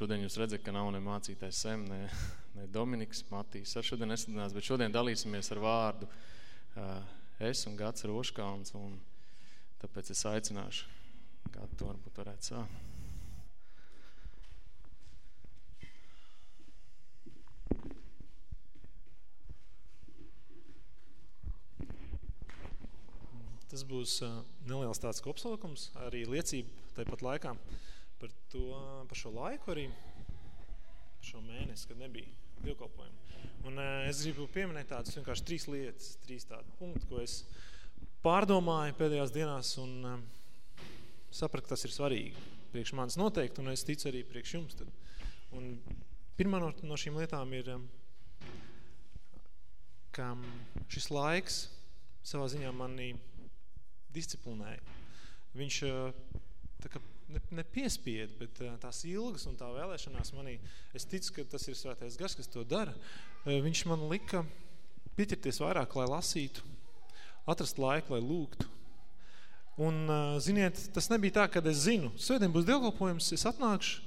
Šodien jūs redzat, ka nav ne mācītājs Sem, ne, ne Dominiks Matīs. Ar šodien nesadinās, bet šodien dalīsimies ar vārdu es un Gats Roškauns, un tāpēc es aicināšu Gatu to varbūt varētu sākt. Tas būs neliels tāds kopsalikums, arī liecība tāpat laikā par, to, par šo laiku arī, par šo mēnesi, kad nebija dievkalpojumu. Un uh, es gribu pieminēt tādas vienkārši trīs lietas, trīs tādu punktu, ko es pārdomāju pēdējās dienās un uh, sapratu, ka tas ir svarīgi priekš manis noteikti, un es ticu arī priekš jums. Tad. Un pirmā no, no šīm lietām ir, um, ka šis laiks savā ziņā manī disciplinēja. Viņš tā kā ne, nepiespied, bet tās ilgas un tā vēlēšanās manī, es ticu, ka tas ir svētais gars, kas to dara. Viņš man lika pieķerties vairāk, lai lasītu, atrast laiku, lai lūgtu. Un, ziniet, tas nebija tā, kad es zinu, svētdien būs dievkalpojums, es atnākšu,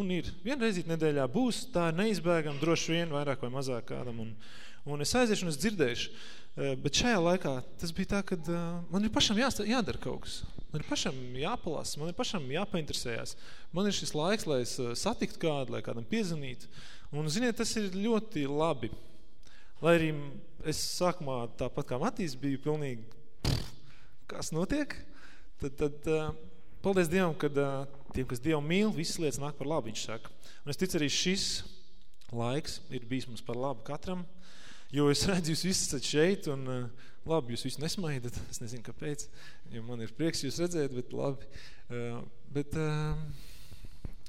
un ir. Vienreizīt nedēļā būs, tā ir neizbēgama, droši vien vairāk vai mazāk kādam. Un, un es aiziešu un es dzirdēšu. Eh, bet šajā laikā tas bija tā, ka uh, man ir pašam jā, jādara kaut kas. Man ir pašam jāpalasa, man ir pašam jāpainteresējās. Man ir šis laiks, lai es uh, satiktu kādu, lai kādam piezvanītu. Un, ziniet, tas ir ļoti labi. Lai arī es sākumā tāpat kā Matīs biju pilnīgi, pff, kas notiek, tad, tad paldies Dievam, kad tiem, kas Dievu mīl, visas lietas nāk par labu, viņš saka. Un es ticu arī šis laiks ir bijis mums par labu katram, Jo es redzu, jūs visi esat šeit, un uh, labi, jūs visi nesmaidat, es nezinu, kāpēc, jo man ir prieks jūs redzēt, bet labi. Uh, bet uh,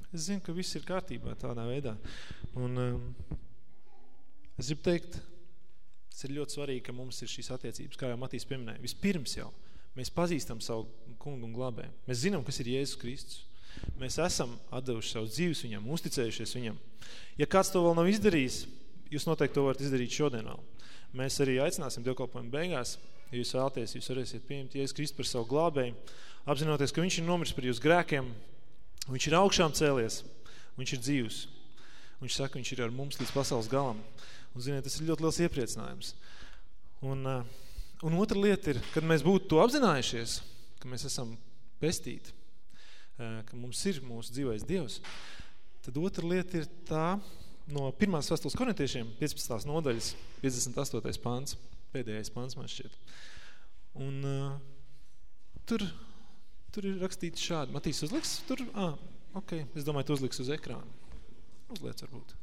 es zinu, ka viss ir kārtībā tādā veidā. Un es gribu teikt, tas ir ļoti svarīgi, ka mums ir šīs attiecības, kā jau Matīs pieminēja. Vispirms jau, mēs pazīstam savu kungu un glabē. Mēs zinām, kas ir Jēzus Kristus. Mēs esam atdevuši savus dzīves viņam, uzticējušies viņam. Ja kāds to vēl nav izdarījis, jūs noteikti to varat izdarīt šodien vēl. Mēs arī aicināsim dievkalpojumu beigās, ja jūs vēlaties, jūs varēsiet pieņemt Jēzus Kristu par savu glābēju, apzinoties, ka viņš ir nomirs par jūsu grēkiem, viņš ir augšām cēlies, viņš ir dzīvs. Viņš saka, viņš ir ar mums līdz pasaules galam. Un, ziniet, tas ir ļoti liels iepriecinājums. Un, uh, un otra lieta ir, kad mēs būtu to apzinājušies, ka mēs esam pestīti, uh, ka mums ir mūsu dzīvais Dievs, tad otra lieta ir tā, no pirmās vēstules korintiešiem, 15. nodaļas, 58. pāns, pēdējais pāns man šķiet. Un uh, tur, tur ir rakstīts šādi. Matīs uzliks tur? Ah, ok, es domāju, tu uzliks uz ekrānu. Uzliec varbūt.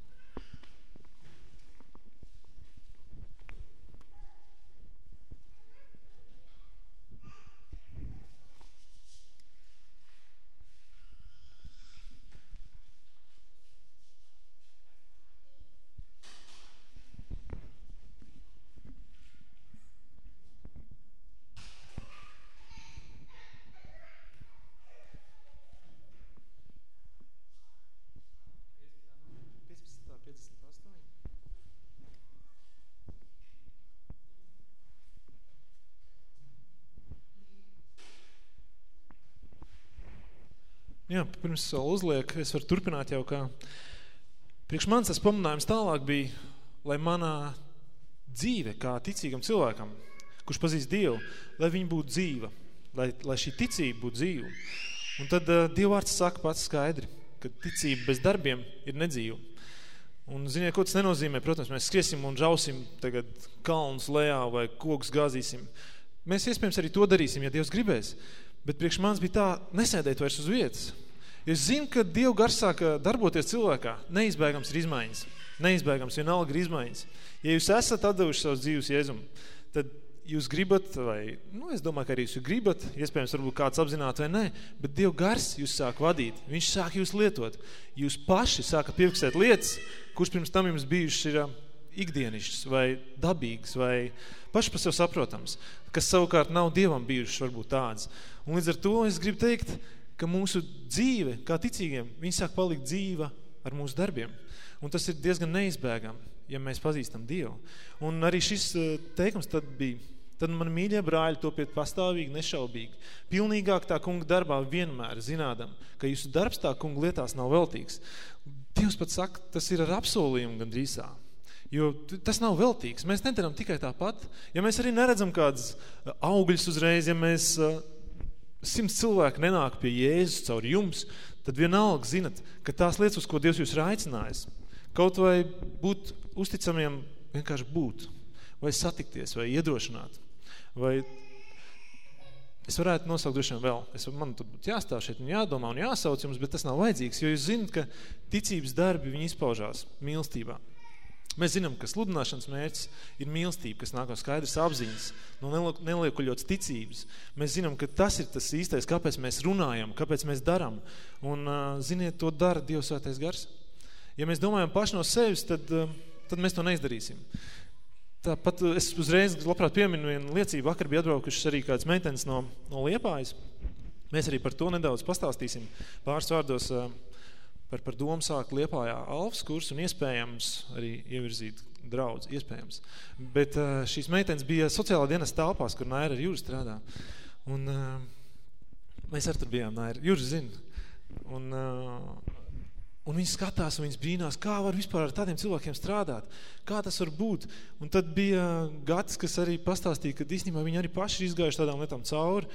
Jā, pirms uzliek, es varu turpināt jau kā. Priekš mans tas pamudinājums tālāk bija, lai manā dzīve kā ticīgam cilvēkam, kurš pazīst Dievu, lai viņa būtu dzīva, lai, lai šī ticība būtu dzīva. Un tad uh, Dievvārds saka pats skaidri, ka ticība bez darbiem ir nedzīva. Un ziniet, ko tas nenozīmē? Protams, mēs skriesim un žausim tagad kalnus lejā vai kokus gāzīsim. Mēs iespējams arī to darīsim, ja Dievs gribēs. Bet priekš manis bija tā, nesēdēt vairs uz vietas. Es zinu, ka Dievu gars sāka darboties cilvēkā. Neizbēgams ir izmaiņas. Neizbēgams vienalga ir izmaiņas. Ja jūs esat atdevuši savus dzīves Jēzumu, tad jūs gribat, vai, nu, es domāju, ka arī jūs gribat, iespējams, varbūt kāds apzināt vai nē, bet Dievu gars jūs sāk vadīt. Viņš sāk jūs lietot. Jūs paši sākat piefiksēt lietas, kurš pirms tam jums bijušas ir ikdienišķs vai dabīgs vai paši par sev saprotams, kas savukārt nav Dievam bijušas varbūt tādas. Un līdz ar to es gribu teikt, ka mūsu dzīve, kā ticīgiem, viņi sāk palikt dzīva ar mūsu darbiem. Un tas ir diezgan neizbēgam, ja mēs pazīstam Dievu. Un arī šis eh, teikums tad bija tad man mīļie brāļi topiet pastāvīgi, nešaubīgi. Pilnīgāk tā kunga darbā vienmēr zinādam, ka jūsu darbs tā kunga lietās nav veltīgs. Dievs pat saka, tas ir ar apsolījumu gandrīzā. Jo tas nav veltīgs. Mēs nedaram tikai tāpat. Ja mēs arī neredzam kādas augļus uzreiz, ja mēs simts cilvēku nenāk pie Jēzus caur jums, tad vienalga zinat, ka tās lietas, uz ko Dievs jūs ir aicinājis, kaut vai būt uzticamiem, vienkārši būt, vai satikties, vai iedrošināt, vai es varētu nosaukt droši vēl, es, man tur būtu jāstāv šeit un jādomā un jāsauc jums, bet tas nav vajadzīgs, jo jūs zinat, ka ticības darbi, viņi izpaužās mīlestībā. Mēs zinām, ka sludināšanas mērķis ir mīlestība, kas nāk no skaidras apziņas, no neliekuļotas ticības. Mēs zinām, ka tas ir tas īstais, kāpēc mēs runājam, kāpēc mēs daram. Un, ziniet, to dara Dievs svētais gars. Ja mēs domājam paši no sevis, tad, tad mēs to neizdarīsim. Tāpat es uzreiz labprāt pieminu vienu liecību. Vakar bija atbraukušas arī kāds meitenes no, no Liepājas. Mēs arī par to nedaudz pastāstīsim pāris vārdos par, par domu sākt Liepājā alfas kursu un iespējams arī ievirzīt draudz, iespējams. Bet šīs meitenes bija sociālā dienas telpās, kur Naira ar Jūru strādā. Un mēs ar tur bijām, Naira. Jūras zina. Un, un viņi skatās un viņas brīnās, kā var vispār ar tādiem cilvēkiem strādāt, kā tas var būt. Un tad bija Gatis, kas arī pastāstīja, ka īstenībā viņi arī paši ir izgājuši tādām lietām cauri.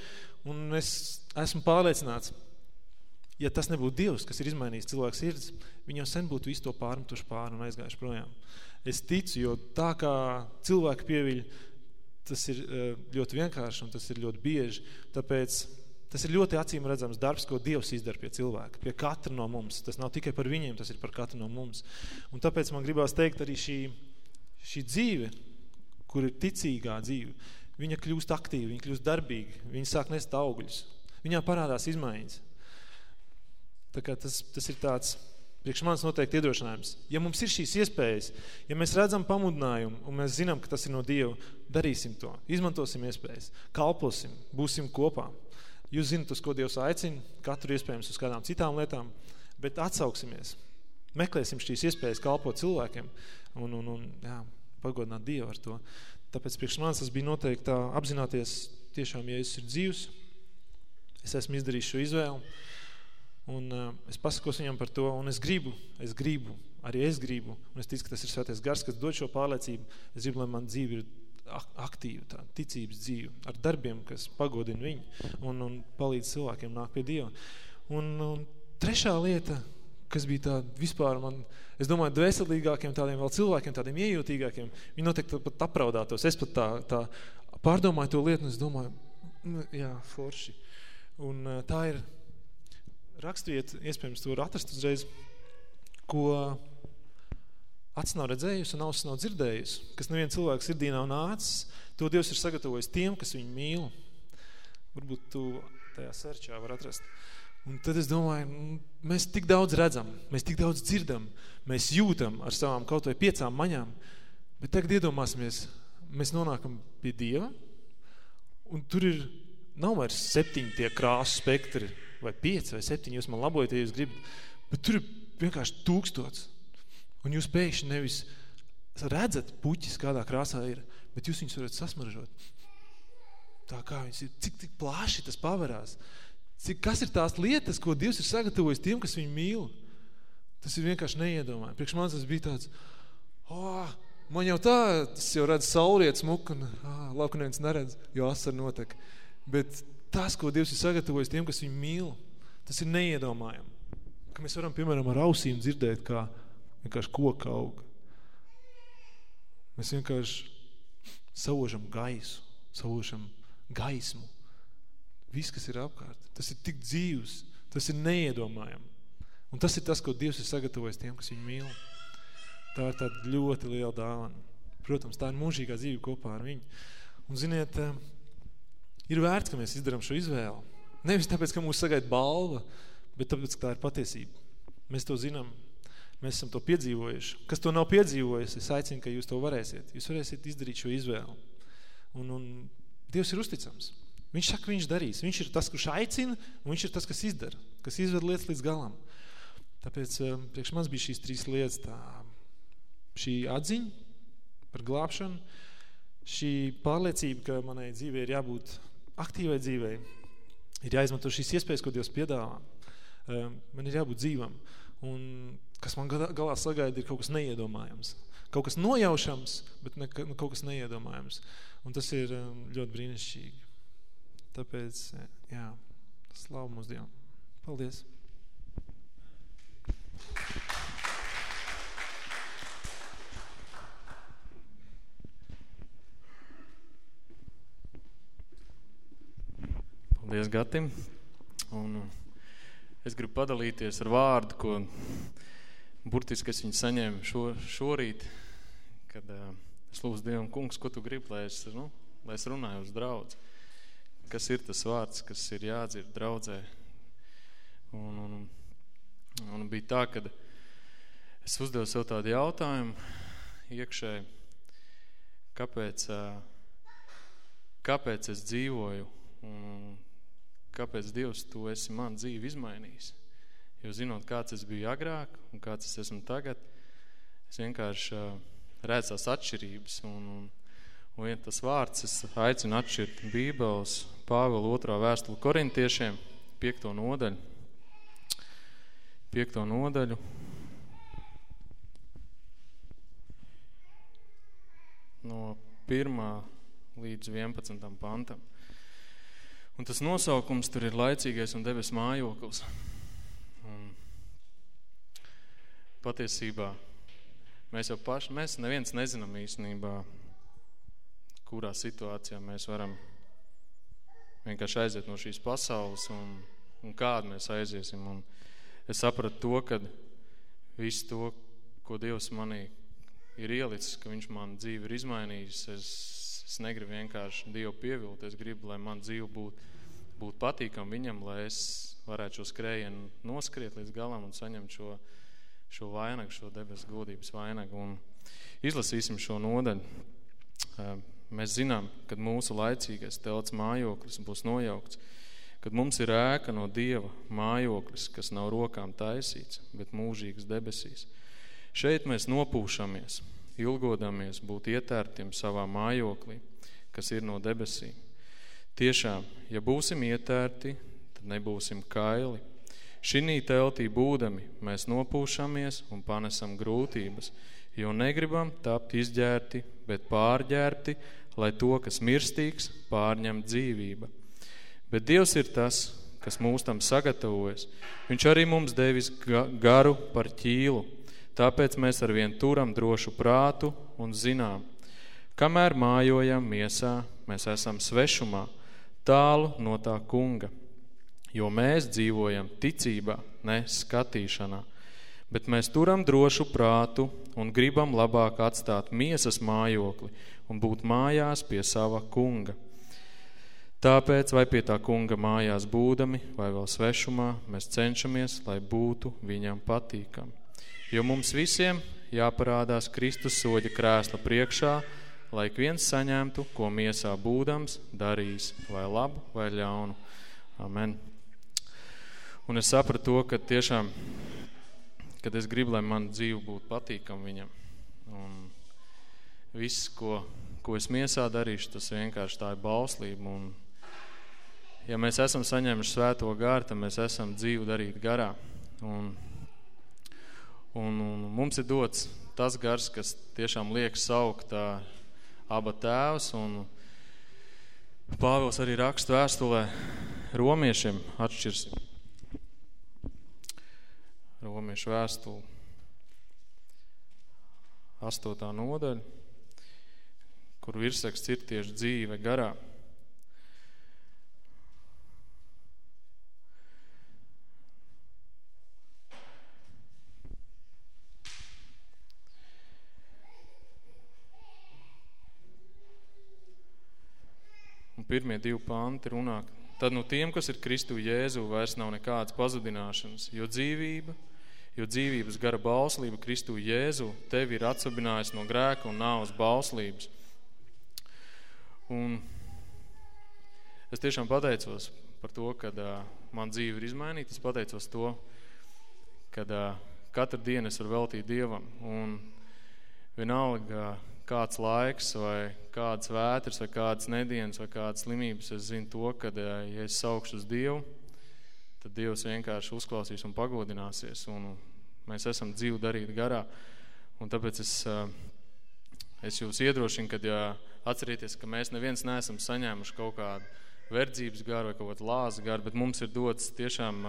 Un es esmu pārliecināts, ja tas nebūtu Dievs, kas ir izmainījis cilvēku sirds, viņi jau sen būtu visu to pārmetuši pāri un aizgājuši projām. Es ticu, jo tā kā cilvēki pieviļ, tas ir eh, ļoti vienkārši un tas ir ļoti bieži, tāpēc tas ir ļoti acīm redzams darbs, ko Dievs izdara pie cilvēka, pie katra no mums. Tas nav tikai par viņiem, tas ir par katru no mums. Un tāpēc man gribās teikt arī šī, šī dzīve, kur ir ticīgā dzīve, viņa kļūst aktīva, viņa kļūst darbīga, viņa sāk nest augļus. Viņā parādās izmaiņas. Tā kā tas, tas ir tāds priekš manis noteikti iedrošinājums. Ja mums ir šīs iespējas, ja mēs redzam pamudinājumu un mēs zinām, ka tas ir no Dieva, darīsim to, izmantosim iespējas, kalposim, būsim kopā. Jūs zinat, uz ko Dievs aicina, katru iespējams uz kādām citām lietām, bet atsauksimies, meklēsim šīs iespējas kalpot cilvēkiem un, un, un jā, pagodināt Dievu ar to. Tāpēc priekš manis tas bija noteikti tā apzināties tiešām, ja es ir dzīvs, es esmu izdarījis šo izvēlu, Un uh, es pasakos viņam par to, un es gribu, es gribu, arī es gribu, un es ticu, ka tas ir svētais gars, kas dod šo pārliecību. Es gribu, lai man dzīve ir aktīva, tā ticības dzīve, ar darbiem, kas pagodina viņu un, un palīdz cilvēkiem nāk pie Dieva. Un, un trešā lieta, kas bija tā vispār man, es domāju, dvēselīgākiem tādiem vēl cilvēkiem, tādiem iejūtīgākiem, viņi noteikti pat apraudātos. Es pat tā, tā pārdomāju to lietu, un es domāju, nu, jā, forši. Un uh, tā ir rakstvieta, iespējams, to var atrast uzreiz, ko acs nav redzējusi un ausis nav dzirdējusi, kas neviens cilvēks sirdī nav nācis, to Dievs ir sagatavojis tiem, kas viņu mīl. Varbūt tu tajā serčā var atrast. Un tad es domāju, nu, mēs tik daudz redzam, mēs tik daudz dzirdam, mēs jūtam ar savām kaut vai piecām maņām, bet tagad iedomāsimies, mēs nonākam pie Dieva, un tur ir, nav vairs septiņi tie krāsu spektri, vai pieci vai septiņi, jūs man labojat, ja jūs gribat, bet tur ir vienkārši tūkstots. Un jūs pēkšņi nevis redzat puķis, kādā krāsā ir, bet jūs viņus varat sasmaržot. Tā kā viņas ir, cik, cik plaši tas pavarās. Cik, kas ir tās lietas, ko Dievs ir sagatavojis tiem, kas viņu mīl? Tas ir vienkārši neiedomājami. Priekš man tas bija tāds, oh, man jau tā, tas jau redz saulriet smuk, un oh, labi, ka neviens neredz, jo asar notek. Bet tas, ko Dievs ir sagatavojis tiem, kas viņu mīl, tas ir neiedomājami. Ka mēs varam, piemēram, ar ausīm dzirdēt, kā vienkārši koka aug. Mēs vienkārši savožam gaisu, savožam gaismu. Viss, kas ir apkārt, tas ir tik dzīvs, tas ir neiedomājami. Un tas ir tas, ko Dievs ir sagatavojis tiem, kas viņu mīl. Tā ir tāda ļoti liela dāvana. Protams, tā ir mūžīgā dzīve kopā ar viņu. Un ziniet, ir vērts, ka mēs izdarām šo izvēlu. Nevis tāpēc, ka mūs sagaida balva, bet tāpēc, ka tā ir patiesība. Mēs to zinām, mēs esam to piedzīvojuši. Kas to nav piedzīvojis, es aicinu, ka jūs to varēsiet. Jūs varēsiet izdarīt šo izvēlu. Un, un Dievs ir uzticams. Viņš saka, viņš darīs. Viņš ir tas, kurš aicina, un viņš ir tas, kas izdara, kas izved lietas līdz galam. Tāpēc um, priekš mums bija šīs trīs lietas. Tā, šī atziņa par glābšanu, šī pārliecība, ka manai dzīvē ir jābūt aktīvai dzīvei, ir jāizmanto šīs iespējas, ko Dievs piedāvā. Um, man ir jābūt dzīvam. Un kas man galā sagaida, ir kaut kas neiedomājams. Kaut kas nojaušams, bet ne, kaut kas neiedomājams. Un tas ir um, ļoti brīnišķīgi. Tāpēc, jā, slavu mūsu Dievam. Paldies! Paldies, Gatim. Un uh, es gribu padalīties ar vārdu, ko burtiski es viņu saņēmu šo, šorīt, kad uh, es lūdzu Dievam, kungs, ko tu gribi, lai es, nu, lai es runāju uz draudz. Kas ir tas vārds, kas ir jādzird draudzē. Un, un, un bija tā, kad es uzdevu sev tādu jautājumu iekšēji, kāpēc, uh, kāpēc es dzīvoju un kāpēc Dievs tu esi man dzīvi izmainījis. Jo zinot, kāds es biju agrāk un kāds es esmu tagad, es vienkārši uh, redzu tās atšķirības. Un, un, un ja tas vārds, es aicinu atšķirt Bībeles Pāvela otrā vēstuli korintiešiem, piekto nodaļu. Piekto nodaļu. No 1. līdz 11. pantam. Un tas nosaukums tur ir laicīgais un debes mājoklis. Un patiesībā mēs jau paši, mēs neviens nezinām īstenībā, kurā situācijā mēs varam vienkārši aiziet no šīs pasaules un, un kādu mēs aiziesim. Un es sapratu to, ka visu to, ko Dievs manī ir ielicis, ka viņš man dzīvi ir izmainījis, es Es negribu vienkārši Dievu pievilt, es gribu, lai man dzīve būtu būt patīkam viņam, lai es varētu šo skrējienu noskriet līdz galam un saņemt šo, šo vainagu, šo debesu godības vainagu. Un izlasīsim šo nodaļu. Mēs zinām, kad mūsu laicīgais telts mājoklis būs nojaukts, kad mums ir ēka no Dieva mājoklis, kas nav rokām taisīts, bet mūžīgs debesīs. Šeit mēs nopūšamies, ilgodamies būt ietērtiem savā mājoklī, kas ir no debesīm. Tiešām, ja būsim ietērti, tad nebūsim kaili. Šinī teltī būdami mēs nopūšamies un panesam grūtības, jo negribam tapt izģērti, bet pārģērti, lai to, kas mirstīgs, pārņem dzīvība. Bet Dievs ir tas, kas mūs tam sagatavojas. Viņš arī mums devis garu par ķīlu, Tāpēc mēs arvien turam drošu prātu un zinām, kamēr mājojam miesā, mēs esam svešumā, tālu no tā kunga, jo mēs dzīvojam ticībā, ne skatīšanā, bet mēs turam drošu prātu un gribam labāk atstāt miesas mājokli un būt mājās pie sava kunga. Tāpēc, vai pie tā kunga mājās būdami, vai vēl svešumā, mēs cenšamies, lai būtu viņam patīkami jo mums visiem jāparādās Kristus soļa krēsla priekšā, lai viens saņemtu, ko miesā būdams darīs, vai labu, vai ļaunu. Amen. Un es sapratu to, ka tiešām, kad es gribu, lai man dzīve būtu patīkam viņam. Un viss, ko, ko es miesā darīšu, tas vienkārši tā ir bauslība. Un, ja mēs esam saņēmuši svēto gāru, tad mēs esam dzīvu darīt garā. Un Un, un mums ir dots tas gars, kas tiešām liek saukt tā, aba tēvs. Un Pāvils arī raksta vēstulē romiešiem atšķirsim. Romiešu vēstuli. Astotā nodaļa, kur virsraksts ir tieši dzīve garā. Pirmie divi panti runā, tad no tiem, kas ir Kristu Jēzu, vairs nav nekādas pazudināšanas, jo dzīvība, jo dzīvības gara bauslība Kristu Jēzu tevi ir atsabinājis no grēka un nāvas bauslības. Un es tiešām pateicos par to, kad uh, man dzīve ir izmainīta, es pateicos to, kad uh, katru dienu es varu veltīt Dievam. Un vienalga, kāds laiks vai kāds vētras vai kādas nedienas vai kādas slimības, es zinu to, ka, ja es saukšu uz Dievu, tad Dievs vienkārši uzklausīs un pagodināsies, un mēs esam dzīvi darīt garā. Un tāpēc es, es jūs iedrošinu, kad ja atcerieties, ka mēs neviens neesam saņēmuši kaut kādu verdzības garu vai kaut kādu lāzu garu, bet mums ir dots tiešām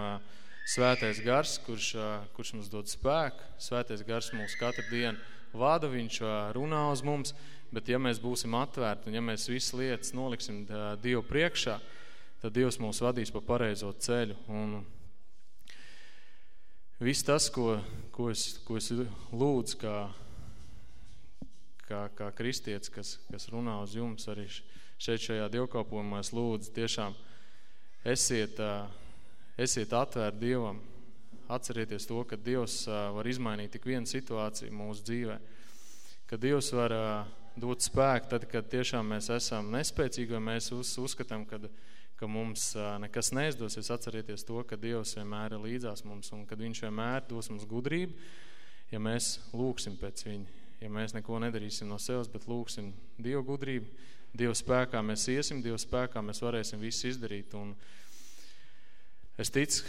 svētais gars, kurš, kurš mums dod spēku. Svētais gars mūs katru dienu vada, viņš runā uz mums, bet ja mēs būsim atvērti un ja mēs visas lietas noliksim Dievu priekšā, tad Dievs mūs vadīs pa pareizo ceļu. Un viss tas, ko, ko, es, ko es lūdzu kā, kā, kā kristietis, kas, kas runā uz jums arī šeit šajā dievkalpojumā, es lūdzu tiešām esiet, esiet atvērt Dievam, atcerieties to, ka Dievs var izmainīt tik vienu situāciju mūsu dzīvē, ka Dievs var dot spēku tad, kad tiešām mēs esam nespēcīgi, vai mēs uz, uzskatām, kad, ka mums nekas neizdosies, atcerieties to, ka Dievs vienmēr ir līdzās mums un kad viņš vienmēr dos mums gudrību, ja mēs lūksim pēc viņa, ja mēs neko nedarīsim no sevis, bet lūksim Dievu gudrību, Dievu spēkā mēs iesim, Dievu spēkā mēs varēsim visu izdarīt. Un es ticu,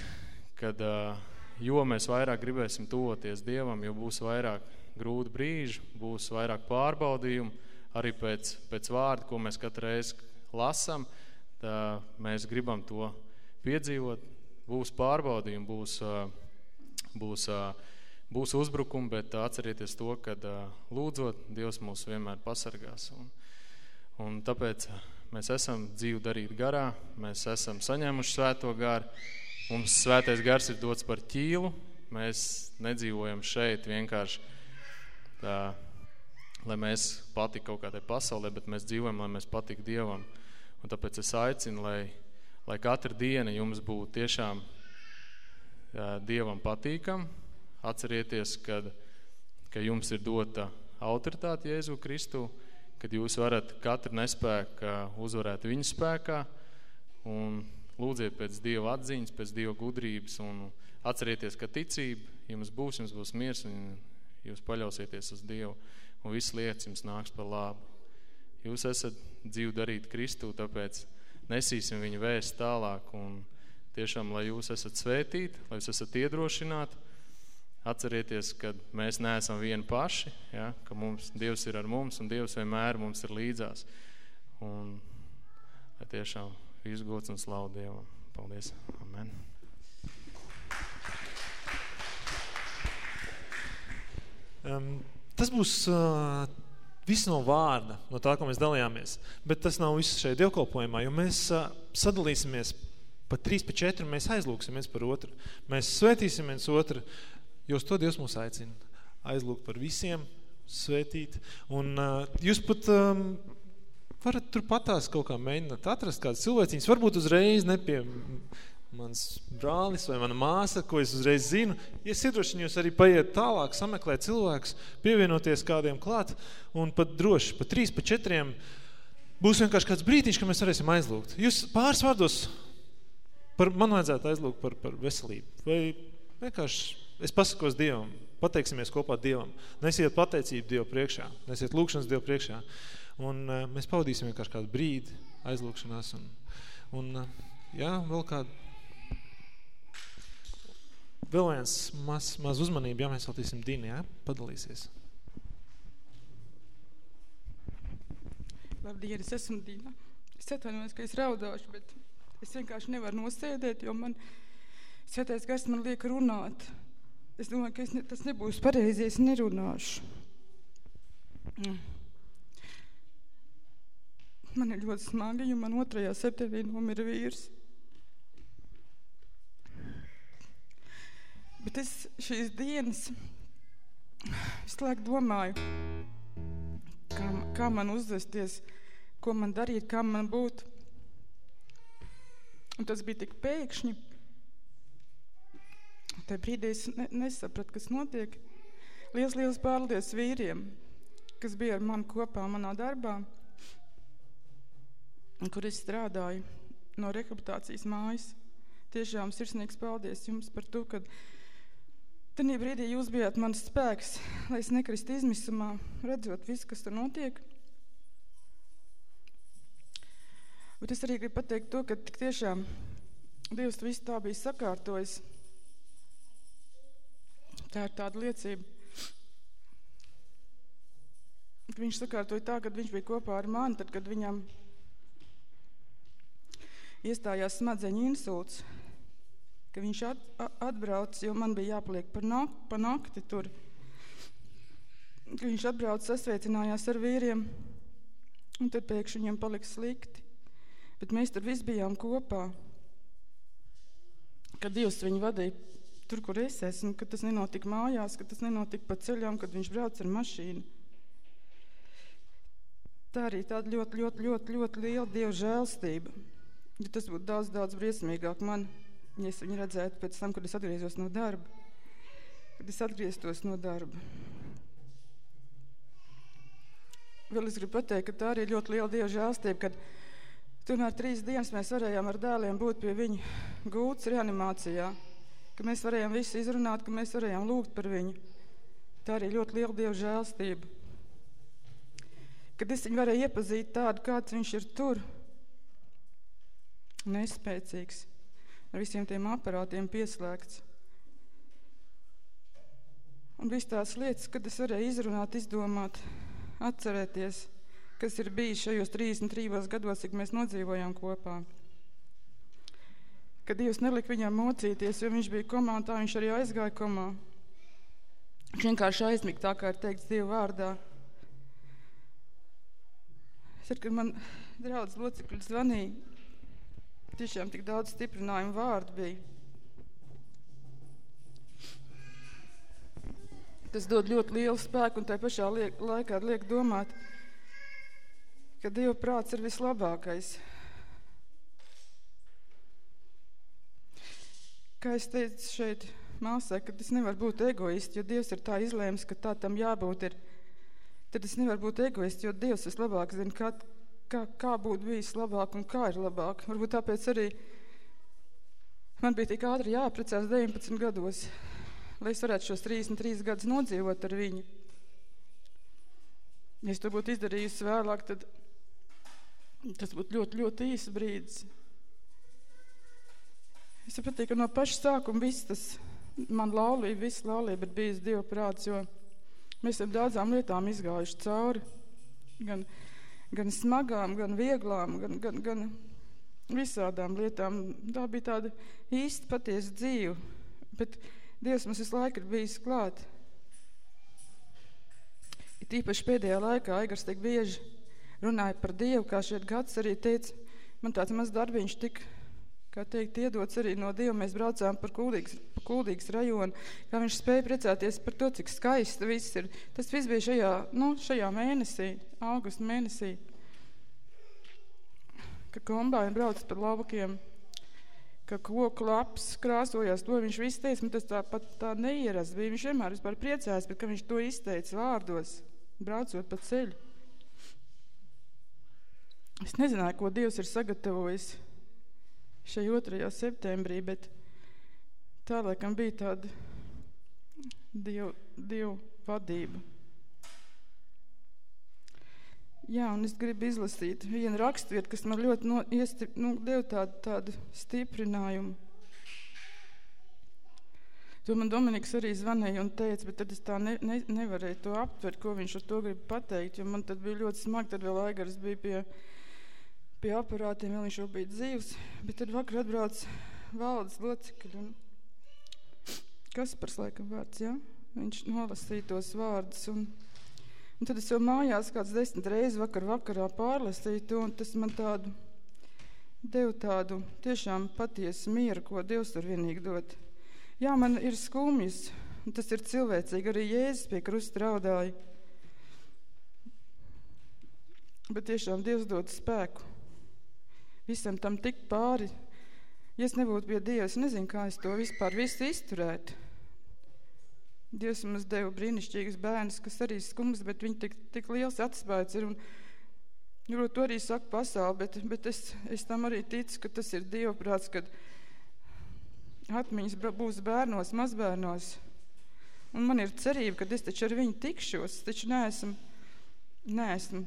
kad uh, jo mēs vairāk gribēsim tuvoties Dievam, jo būs vairāk grūti brīži, būs vairāk pārbaudījumu, arī pēc, pēc vārda, ko mēs katru reizi lasam, tā mēs gribam to piedzīvot, būs pārbaudījumi, būs, būs, būs uzbrukumi, bet atcerieties to, kad lūdzot, Dievs mūs vienmēr pasargās. Un, un tāpēc mēs esam dzīvi darīt garā, mēs esam saņēmuši svēto garu, Mums svētais gars ir dots par ķīlu. Mēs nedzīvojam šeit vienkārši tā, lai mēs patik kaut kādai pasaulē, bet mēs dzīvojam, lai mēs patik Dievam. Un tāpēc es aicinu, lai, lai katra diena jums būtu tiešām jā, Dievam patīkam. Atcerieties, kad, ka jums ir dota autoritāte Jēzu Kristu, kad jūs varat katru nespēku uzvarēt viņu spēkā un lūdziet pēc Dieva atziņas, pēc Dieva gudrības un atcerieties, ka ticība jums būs, jums būs miers un jūs paļausieties uz Dievu un visas lietas jums nāks par labu. Jūs esat dzīvi darīt Kristu, tāpēc nesīsim viņu vēst tālāk un tiešām, lai jūs esat svētīti, lai jūs esat iedrošināti, atcerieties, ka mēs neesam vieni paši, ja, ka mums, Dievs ir ar mums un Dievs vienmēr mums ir līdzās. Un lai tiešām Visu gods un slavu Dievam. Paldies. Amen. Um, tas būs uh, viss no vārda, no tā, ko mēs dalījāmies. Bet tas nav viss šeit dievkalpojumā, jo mēs uh, sadalīsimies pa trīs, pa četri, mēs aizlūksim viens par otru. Mēs svētīsim viens otru, jo to Dievs mūs aicina. Aizlūkt par visiem, svētīt. Un uh, jūs pat um, varat tur patās kaut kā mēģināt atrast kādas cilvēciņas, varbūt uzreiz ne pie mans brālis vai mana māsa, ko es uzreiz zinu. Es iedrošinu jūs arī paiet tālāk, sameklēt cilvēkus, pievienoties kādiem klāt, un pat droši, pa trīs, pa četriem, būs vienkārši kāds brītiņš, ka mēs varēsim aizlūgt. Jūs pāris vārdos, par, man vajadzētu aizlūgt par, par veselību, vai vienkārši es pasakos Dievam, pateiksimies kopā Dievam. Nesiet pateicību Dievu priekšā, nesiet lūkšanas Dievu priekšā. Un uh, mēs pavadīsim vienkārši kādu brīdi aizlūkšanās. Un, un uh, jā, vēl kādu vēl viens maz, maz uzmanību, ja mēs veltīsim Dini, ja? padalīsies. Labdien, es esmu Dina. Es atvainojos, ka es raudāšu, bet es vienkārši nevaru nosēdēt, jo man svētais gars man liek runāt. Es domāju, ka es ne, tas nebūs pareizi, es nerunāšu. Mm. Man ir ļoti smagi, jo man 2. septembrī nomira vīrs. Bet es šīs dienas visu laiku domāju, kā, kā man uzvesties, ko man darīt, kā man būt. Un tas bija tik pēkšņi. Tajā brīdī es ne, nesapratu, kas notiek. Liels, liels pārlies vīriem, kas bija ar mani kopā manā darbā kur es strādāju no rehabilitācijas mājas. Tiešām sirsnīgs paldies jums par to, ka Tanī brīdī jūs bijāt mans spēks, lai es nekristu izmisumā, redzot visu, kas tur notiek. Bet es arī gribu pateikt to, ka tiešām Dievs visu tā bija sakārtojis. Tā ir tāda liecība. Viņš sakārtoja tā, kad viņš bija kopā ar mani, tad, kad viņam iestājās smadzeņu insults, ka viņš at, atbrauc, jo man bija jāpaliek par, nak, par nakti tur. Ka viņš atbrauc, sasveicinājās ar vīriem, un tad pēkšņi viņam palika slikti. Bet mēs tur visi bijām kopā. Kad Dievs viņu vadīja tur, kur es esmu, kad tas nenotika mājās, kad tas nenotika pa ceļām, kad viņš brauc ar mašīnu. Tā arī tāda ļoti, ļoti, ļoti, ļoti liela Dieva žēlstība. Ja tas būtu daudz, daudz briesmīgāk man, ja es viņu redzētu pēc tam, kad es atgriezos no darba. Kad es atgrieztos no darba. Vēl es gribu pateikt, ka tā arī ir ļoti liela Dieva žēlstība, kad Tomēr trīs dienas mēs varējām ar dēliem būt pie viņa gūts reanimācijā, ka mēs varējām visu izrunāt, ka mēs varējām lūgt par viņu. Tā arī ļoti liela Dieva žēlstība. Kad es viņu varēju iepazīt tādu, kāds viņš ir tur, nespēcīgs, ar visiem tiem aparātiem pieslēgts. Un viss tās lietas, kad es varēju izrunāt, izdomāt, atcerēties – kas ir bijis šajos 33 gados, cik mēs nodzīvojām kopā. Kad Dievs nelika viņam mocīties, jo viņš bija komā, tā viņš arī aizgāja komā. Viņš vienkārši aizmigt tā, kā ir teikts Dieva vārdā. Es ar, kad man draudz locekļi zvanīja, tiešām tik daudz stiprinājumu vārdu bija. Tas dod ļoti lielu spēku un tai pašā liek, laikā liek domāt, ka Dieva prāts ir vislabākais. Kā es teicu šeit māsai, ka es nevaru būt egoists, jo Dievs ir tā izlēms, ka tā tam jābūt ir. Tad es nevaru būt egoists, jo Dievs vislabāk zina, kā, kā, kā būt bijis labāk un kā ir labāk. Varbūt tāpēc arī man bija tik ātri jāprecās 19 gados, lai es varētu šos 33 gadus nodzīvot ar viņu. Ja es to būtu izdarījusi vēlāk, tad Tas būtu ļoti, ļoti īsts brīdis. Es sapratu, ka no paša sākuma viss tas man laulība, viss laulība ir bijis Dieva prāts, jo mēs esam daudzām lietām izgājuši cauri. Gan, gan smagām, gan vieglām, gan, gan, gan visādām lietām. Tā bija tāda īsta patiesa dzīve, bet Dievs mums visu laiku ir bijis klāt. It īpaši pēdējā laikā Aigars tik bieži runāja par Dievu, kā šeit gads arī teica, man tāds maz darbiņš tik, kā teikt, iedots arī no Dieva. Mēs braucām par kuldīgas, par kuldīgas rajonu, kā viņš spēja priecāties par to, cik skaisti viss ir. Tas viss bija šajā, nu, šajā mēnesī, augusta mēnesī, ka kombāni brauc par laukiem, ka koku laps krāsojās, to viņš visu teica, man tas tā pat tā neierast bija. Viņš vienmēr vispār priecājās, bet ka viņš to izteica vārdos, braucot pa ceļu. Es nezināju, ko Dievs ir sagatavojis šai 2. septembrī, bet tā laikam bija tāda Dievu, dievu vadība. Jā, un es gribu izlasīt vienu rakstvietu, kas man ļoti no, iesti, nu, deva tādu, tādu stiprinājumu. To man Dominiks arī zvanīja un teica, bet tad es tā ne, ne, nevarēju to aptvert, ko viņš ar to grib pateikt, jo man tad bija ļoti smagi, tad vēl Aigars bija pie pie aparātiem, vēl viņš vēl bija dzīvs, bet tad vakar atbrauc valdes locekļi un Kaspars laikam vārds, ja? Viņš nolasīja tos vārdus un, un tad es jau mājās kāds desmit reizes vakar vakarā pārlasīju to un tas man tādu devu tādu tiešām patiesu mieru, ko Dievs var vienīgi dot. Jā, man ir skumjas, un tas ir cilvēcīgi, arī Jēzus pie krusta raudāja. Bet tiešām Dievs dod spēku visam tam tikt pāri. Ja es nebūtu pie Dieva, es nezinu, kā es to vispār visu izturētu. Dievs mums deva brīnišķīgus bērnus, kas arī skums, bet viņi tik, tik liels atspējas ir. Un, nu, to arī saka pasauli, bet, bet es, es tam arī ticu, ka tas ir Dieva prāts, kad atmiņas būs bērnos, mazbērnos. Un man ir cerība, ka es taču ar viņu tikšos, taču neesmu, neesmu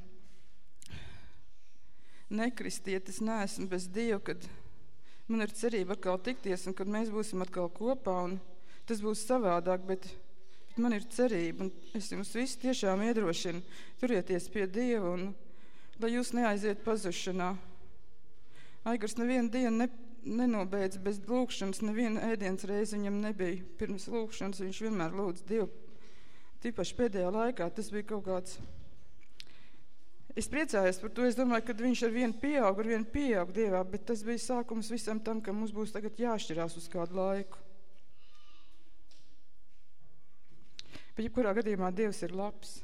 nekristietis, neesmu bez Dieva, kad man ir cerība atkal tikties un kad mēs būsim atkal kopā un tas būs savādāk, bet, bet man ir cerība un es jums visu tiešām iedrošinu, turieties pie Dieva un lai jūs neaiziet pazušanā. Aigars nevienu dienu ne, nenobeidz bez lūkšanas, neviena ēdienas reize viņam nebija. Pirms lūkšanas viņš vienmēr lūdz Dievu. Tīpaši pēdējā laikā tas bija kaut kāds. Es priecājos par to, es domāju, ka viņš ar vienu pieaug, ar vienu pieaug Dievā, bet tas bija sākums visam tam, ka mums būs tagad jāšķirās uz kādu laiku. Bet jebkurā gadījumā Dievs ir labs.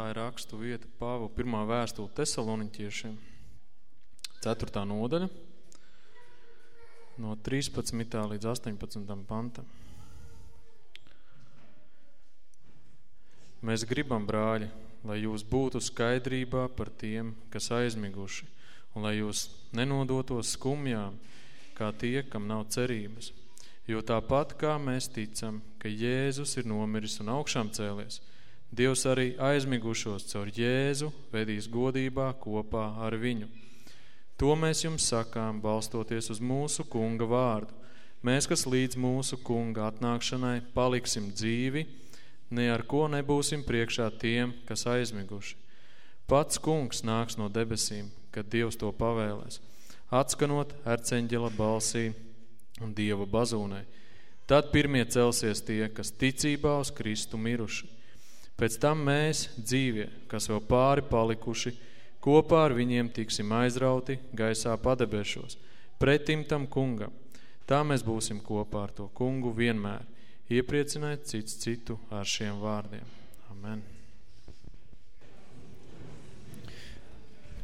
Tā ir rakstu vieta Pāvu pirmā vēstule Tesaloniķiešiem. 4. nodaļa no 13. līdz 18. pantam. Mēs gribam, brāļi, lai jūs būtu skaidrībā par tiem, kas aizmiguši, un lai jūs nenodotos skumjām, kā tie, kam nav cerības. Jo tāpat kā mēs ticam, ka Jēzus ir nomiris un augšām cēlies – Dievs arī aizmigušos caur Jēzu vedīs godībā kopā ar viņu. To mēs jums sakām, balstoties uz mūsu kunga vārdu. Mēs, kas līdz mūsu kunga atnākšanai paliksim dzīvi, ne ar ko nebūsim priekšā tiem, kas aizmiguši. Pats kungs nāks no debesīm, kad Dievs to pavēlēs, atskanot erceņģela balsī un Dieva bazūnai. Tad pirmie celsies tie, kas ticībā uz Kristu miruši Pēc tam mēs, dzīvie, kas vēl pāri palikuši, kopā ar viņiem tiksim aizrauti gaisā padebešos, pretim tam kungam. Tā mēs būsim kopā ar to kungu vienmēr, iepriecināt cits citu ar šiem vārdiem. Amen.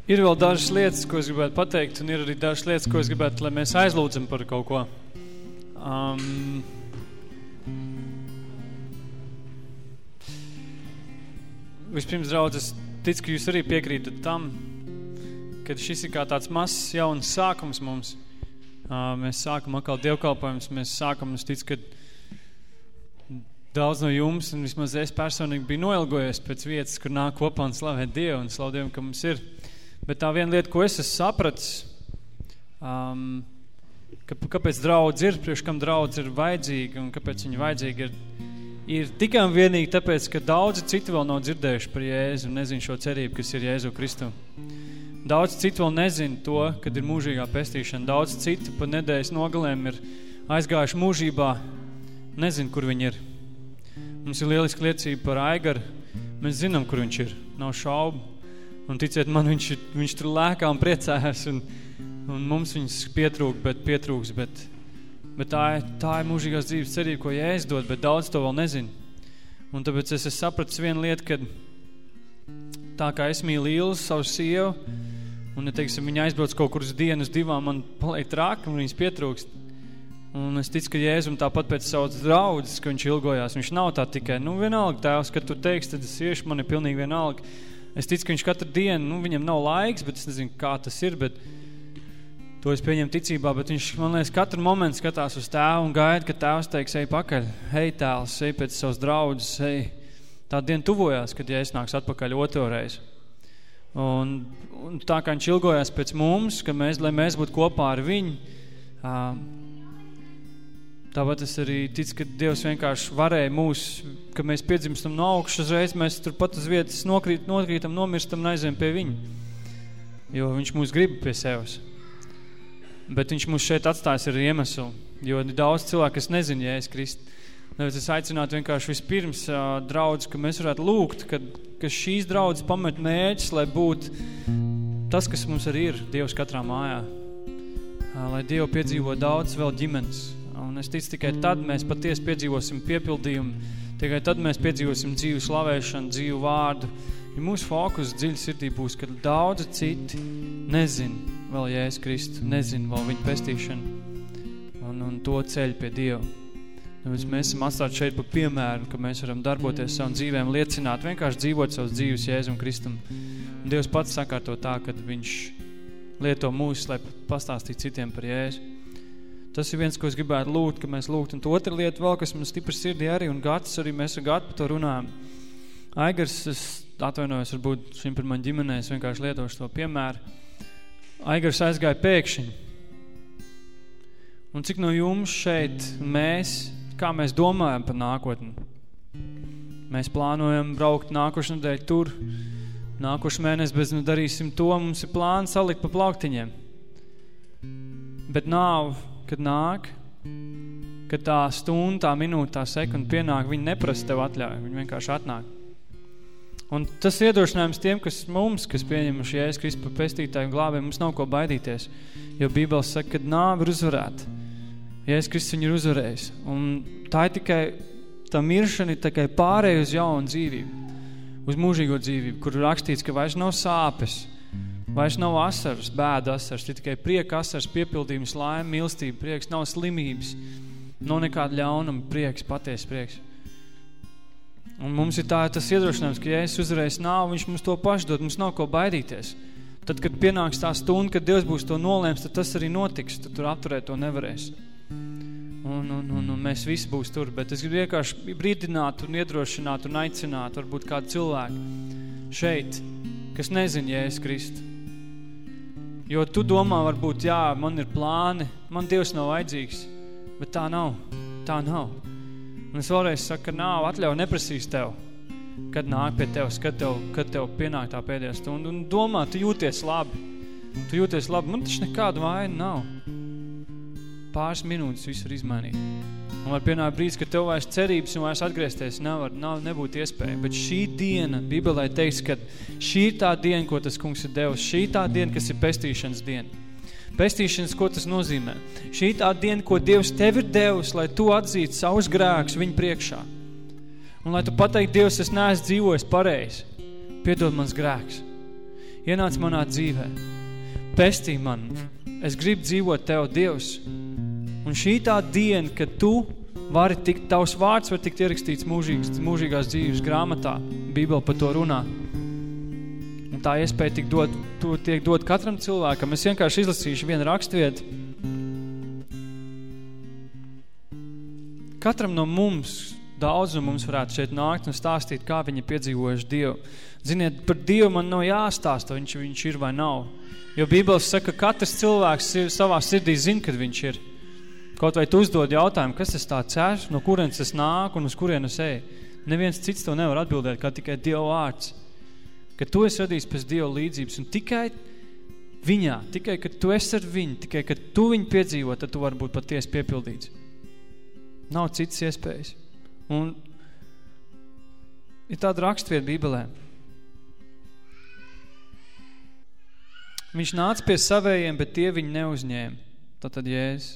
Ir vēl dažas lietas, ko es gribētu pateikt, un ir arī dažas lietas, ko es gribētu, lai mēs aizlūdzam par kaut ko. Um, vispirms, draudz, es ticu, ka jūs arī piekrītat tam, ka šis ir kā tāds mazs jauns sākums mums. Mēs sākam atkal dievkalpojums, mēs sākam, es ticu, ka daudz no jums, un vismaz es personīgi biju noilgojies pēc vietas, kur nāk kopā un slavēt Dievu, un slavu Dievu, ka mums ir. Bet tā viena lieta, ko es esmu sapratis, um, ka, kāpēc draudz ir, priekš kam draudz ir vajadzīga, un kāpēc viņa vajadzīga ir ir tikai un vienīgi tāpēc, ka daudzi citi vēl nav dzirdējuši par Jēzu un nezin šo cerību, kas ir Jēzu Kristu. Daudz citu vēl nezin to, kad ir mūžīgā pestīšana. Daudz citu pa nedēļas nogalēm ir aizgājuši mūžībā, nezin, kur viņi ir. Mums ir lieliski liecība par Aigaru. Mēs zinām, kur viņš ir. Nav šaubu. Un ticiet man, viņš, viņš tur lēkā un priecājās. Un, un mums viņas pietrūk, bet pietrūks, bet Bet tā ir, tā ir mūžīgās dzīves cerība, ko Jēzus dod, bet daudz to vēl nezinu. Un tāpēc es esmu sapratis vienu lietu, kad tā kā es mīlu Ilzu, savu sievu, un, ja teiksim, viņa aizbrauc kaut kur uz dienas divām, man paliek trāka un viņas pietrūkst. Un es ticu, ka Jēzum tāpat pēc savas draudzes, ka viņš ilgojās. Viņš nav tā tikai, nu vienalga tēvs, kad tu teiksi, tad es iešu, man ir pilnīgi vienalga. Es ticu, ka viņš katru dienu, nu viņam nav laiks, bet es nezinu, kā tas ir, bet To es pieņemu ticībā, bet viņš, man liekas, katru momentu skatās uz tēvu un gaida, ka tēvs teiks, ej pakaļ, ej tēls, ej pēc savas draudzes, ej. Tā diena tuvojās, kad ja es nāks atpakaļ otro reizi. Un, un tā kā viņš ilgojās pēc mums, ka mēs, lai mēs būtu kopā ar viņu, tāpat es arī ticu, ka Dievs vienkārši varēja mūs, ka mēs piedzimstam no augšas uzreiz, mēs turpat uz vietas nokrīt, nokrītam, nomirstam un aizējam pie viņa. Jo viņš mūs grib pie sevis. Bet viņš mūs šeit atstājis ar iemeslu, jo daudz cilvēku, kas nezin Jēzus Krist. Nevis es aicinātu vienkārši vispirms uh, draudz, ka mēs varētu lūgt, ka, ka šīs draudzes pamet mēģis, lai būtu tas, kas mums arī ir Dievs katrā mājā. Uh, lai Dievu piedzīvo daudz vēl ģimenes. Un es ticu, tikai tad mēs patiesi piedzīvosim piepildījumu, tikai tad mēs piedzīvosim dzīvu slavēšanu, dzīvu vārdu. Ja mūsu fokus dziļi sirdī būs, ka daudzi citi nezin, vēl Jēzus Kristu, nezinu vēl viņa pestīšanu un, un to ceļu pie Dieva. Mēs esam atstāti šeit par piemēru, ka mēs varam darboties savam dzīvēm, liecināt, vienkārši dzīvot savus dzīves Jēzum Kristum. Un Dievs pats sakārto tā, ka viņš lieto mūs, lai pastāstītu citiem par Jēzu. Tas ir viens, ko es gribētu lūgt, ka mēs lūgt. Un otra lieta vēl, kas man stipri sirdī arī, un Gatis arī mēs ar Gatu par to runājam. Aigars, es atvainojos, varbūt šim par man ģimenē, es vienkārši lietošu to piemēru. Aigars aizgāja pēkšņi. Un cik no jums šeit mēs kā mēs domājam par nākotni. Mēs plānojam braukt nākošu nedēļu tur, nākošu mēnesi, bet mēs darīsim to, mums ir plāns salikt pa plauktiņiem. Bet nav, kad nāk, kad tā stunda, tā minūte, tā sekunda pienāk, viņi neprasa tev atļauju, viņi vienkārši atnāk. Un tas iedošanājums tiem, kas mums, kas pieņemuši Jēzus Kristu pa pestītāju glābēm, mums nav ko baidīties, jo Bībeles saka, kad nāvi ir uzvarēta. Jēzus Kristus viņu ir uzvarējis. Un tā ir tikai, tā miršana ir tikai pārēj uz jaunu dzīvību, uz mūžīgo dzīvību, kur rakstīts, ka vairs nav sāpes, vairs nav asaras, bēda asaras, ir tikai prieka asaras, piepildījums, laime, mīlestība, prieks, nav slimības, nav nekāda ļaunuma, prieks, paties prieks. Un mums ir tā, tas iedrošinājums, ka Jēzus uzvarējis nav, viņš mums to pašu dod, mums nav ko baidīties. Tad, kad pienāks tā stunda, kad Dievs būs to nolēms, tad tas arī notiks, tad tur apturēt to nevarēs un, un, un, un mēs visi būs tur, bet es gribu vienkārši brīdināt un iedrošināt un aicināt varbūt kādu cilvēku šeit, kas nezin Jēzus Kristu. Jo tu domā varbūt, jā, man ir plāni, man Dievs nav vajadzīgs, bet tā nav, tā nav. Un es vēlreiz saku, ka nav, atļauj neprasīs tev, kad nāk pie tevis, kad tev, kad tev pienāk tā pēdējā stunda. Un domā, tu jūties labi, tu jūties labi, man taču nekāda vaina nav pāris minūtes visu var izmainīt. Un var pienākt brīdis, ka tev vairs cerības un vairs atgriezties nevar, nav, nebūtu iespēja. Bet šī diena, Bībelē teiks, ka šī ir tā diena, ko tas kungs ir devis. Šī ir tā diena, kas ir pestīšanas diena. Pestīšanas, ko tas nozīmē? Šī tā diena, ko Dievs tev ir devis, lai tu atzītu savus grēkus viņa priekšā. Un lai tu pateikt, Dievs, es neesmu dzīvojis pareizi. Piedod mans grēks. Ienāc manā dzīvē. Pestī man. Es gribu dzīvot Tev, Dievs. Un šī tā diena, kad tu vari tikt, tavs vārds var tikt ierakstīts mūžīgas, mūžīgās dzīves grāmatā. Bībele par to runā. Tā iespēja tik dot, to tiek dot katram cilvēkam. Es vienkārši izlasīšu vienu rakstvietu. Katram no mums, daudz no mums varētu šeit nākt un stāstīt, kā viņi piedzīvojuši Dievu. Ziniet, par Dievu man nav jāstāsta, viņš, viņš ir vai nav. Jo Bībeles saka, ka katrs cilvēks savā sirdī zina, kad viņš ir. Kaut vai tu uzdod jautājumu, kas es tāds esmu, no kurienes es nāku un uz kurienes eju. Neviens cits to nevar atbildēt, kā tikai Dieva vārds. Ka tu esi radījis pēc Dieva līdzības un tikai viņā, tikai, kad tu esi ar viņu, tikai, kad tu viņu piedzīvo, tad tu vari būt patiesi piepildīts. Nav citas iespējas. Un ir tāda rakstvieta Bībelē. Viņš nāca pie savējiem, bet tie viņu neuzņēma. Tātad Jēzus.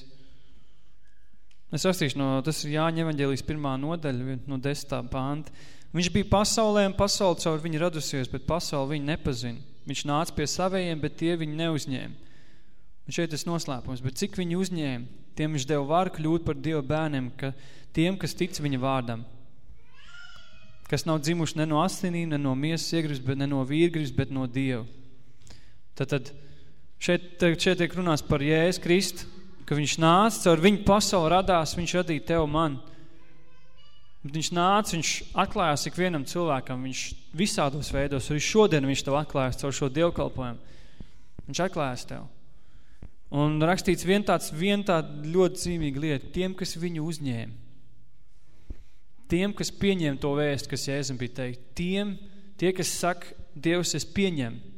Es rastīšu no, tas ir Jāņa evaņģēlijas pirmā nodaļa, no desmitā panta. Viņš bija pasaulē un pasauli caur viņu radusies, bet pasauli viņu nepazina. Viņš nāca pie savējiem, bet tie viņu neuzņēma. Un šeit tas noslēpums, bet cik viņu uzņēma, tiem viņš deva varu kļūt par Dieva bērniem, ka tiem, kas tic viņa vārdam, kas nav dzimuši ne no asinīm, ne no miesas iegribs, bet ne no vīrgribs, bet no Dieva. Tad, tad šeit, šeit tiek runās par Jēzus Kristu, ka viņš nāca, caur viņu pasauli radās, viņš radīja tev man. Bet viņš nāca, viņš atklājās ik vienam cilvēkam, viņš visādos veidos, arī šodien viņš tev atklājās caur šo dievkalpojumu. Viņš atklājās tev. Un rakstīts vien tāds, vien tāda ļoti zīmīga lieta, tiem, kas viņu uzņēma. Tiem, kas pieņem to vēstu, kas Jēzum bija teikt. Tiem, tie, kas saka, Dievs, es pieņemu.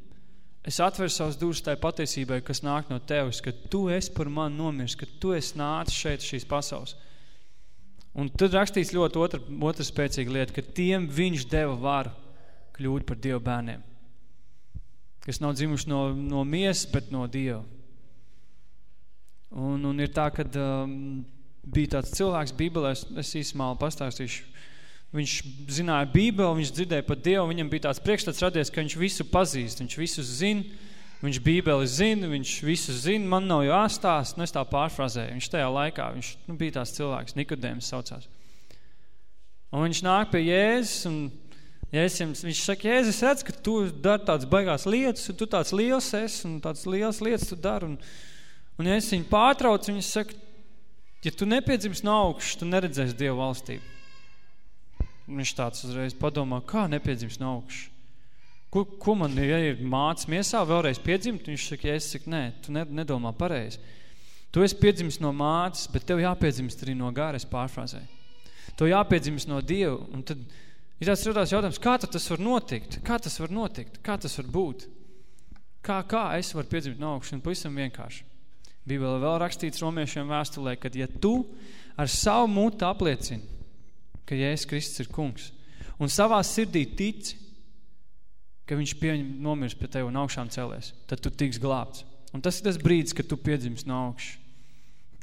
Es atveru savus durvis tai patiesībai, kas nāk no tevis, ka tu esi par mani nomirs, ka tu esi nācis šeit šīs pasaules. Un tad rakstīts ļoti otra, otra spēcīga lieta, ka tiem viņš deva varu kļūt par Dievu bērniem. Kas nav dzimuši no, no miesas, bet no Dieva. Un, un ir tā, kad um, bija tāds cilvēks Bībelē, es, es īsmā pastāstīšu, Viņš zināja Bībeli, viņš dzirdēja par Dievu, viņam bija tāds priekšstats radies, ka viņš visu pazīst, viņš visu zina, Viņš bībeli zina, viņš visu zina, man nav jāstāst, nu es tā pārfrazēju. Viņš tajā laikā, viņš nu, bija tās cilvēks, Nikodēms saucās. Un viņš nāk pie Jēzus un Jēzus, viņš saka, Jēzus redz, ka tu dari tādas baigās lietas, un tu tāds liels esi, un tādas liels lietas tu dari. Un, un Jēzus viņu pārtrauc, viņš saka, ja tu nepiedzims no augšas, tu neredzēsi Dievu valstību. Un viņš tāds uzreiz padomā, kā nepiedzims no augšas? Ko, ko man, ja ir mācis miesā, vēlreiz piedzimt? Viņš saka, ja es saku, nē, tu nedomā pareizi. Tu esi piedzimis no mācis, bet tev jāpiedzimst arī no gara, es pārfrāzēju. Tev jāpiedzimst no Dievu, un tad ir tāds rodās jautājums, kā tas var notikt? Kā tas var notikt? Kā tas var būt? Kā, kā es varu piedzimt no augšas? Un pavisam vienkārši. Bībelē vēl rakstīts romiešiem vēstulē, kad ja tu ar savu mutu apliecini, ka Jēzus Kristus ir kungs, un savā sirdī tici, ka viņš pieņem nomirs pie tevi un augšām celēs, tad tu tiks glābts. Un tas ir tas brīdis, kad tu piedzims no augšas.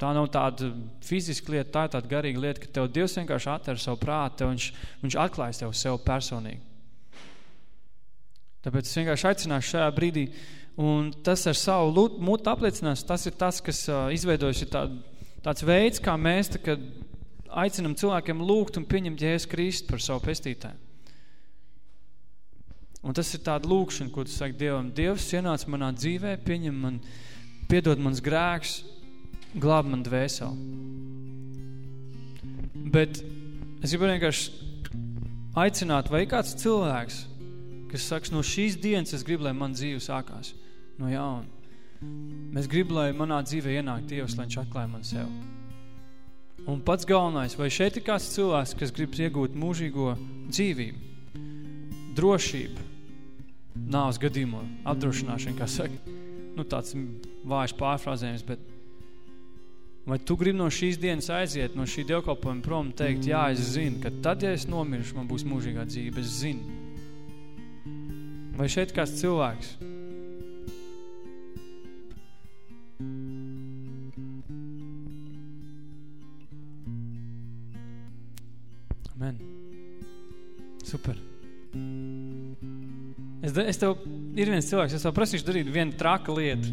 Tā nav tāda fiziska lieta, tā ir tāda garīga lieta, ka tev Dievs vienkārši atver savu prātu, tev viņš, viņš atklājas tev sev personīgi. Tāpēc es vienkārši aicināšu šajā brīdī, un tas ar savu mutu apliecinās, tas ir tas, kas uh, izveidojas ir tā, tāds veids, kā mēs, kad aicinam cilvēkiem lūgt un pieņemt Jēzus Kristu par savu pestītāju. Un tas ir tāda lūkšana, ko tu saki Dievam. Dievs ienāc manā dzīvē, pieņem man, piedod mans grēks, glāb man dvēseli. Bet es gribu vienkārši aicināt, vai kāds cilvēks, kas saka, no šīs dienas es gribu, lai man dzīve sākās no jauna. Mēs gribu, lai manā dzīvē ienāk Dievs, lai viņš atklāja man sev. Un pats galvenais, vai šeit ir kāds cilvēks, kas grib iegūt mūžīgo dzīvību, drošību, nāvas gadījumā, apdrošināšana, kā saka, nu tāds vājš pārfrāzējums, bet vai tu gribi no šīs dienas aiziet, no šī dievkalpojuma prom teikt, jā, es zinu, ka tad, ja es nomiršu, man būs mūžīgā dzīve, es zinu. Vai šeit kāds cilvēks? Amen. Super. Es, es tev, ir viens cilvēks, es tev prasīšu darīt vienu traka lietu.